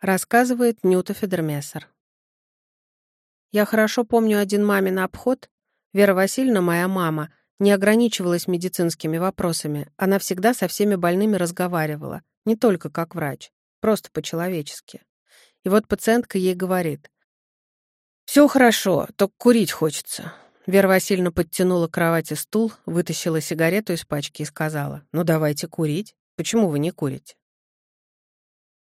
Рассказывает Нюта Федермессер. Я хорошо помню один мамин обход. Вера Васильевна, моя мама, не ограничивалась медицинскими вопросами. Она всегда со всеми больными разговаривала. Не только как врач. Просто по-человечески. И вот пациентка ей говорит. «Все хорошо, только курить хочется». Вера Васильевна подтянула к кровати стул, вытащила сигарету из пачки и сказала. «Ну давайте курить. Почему вы не курите?»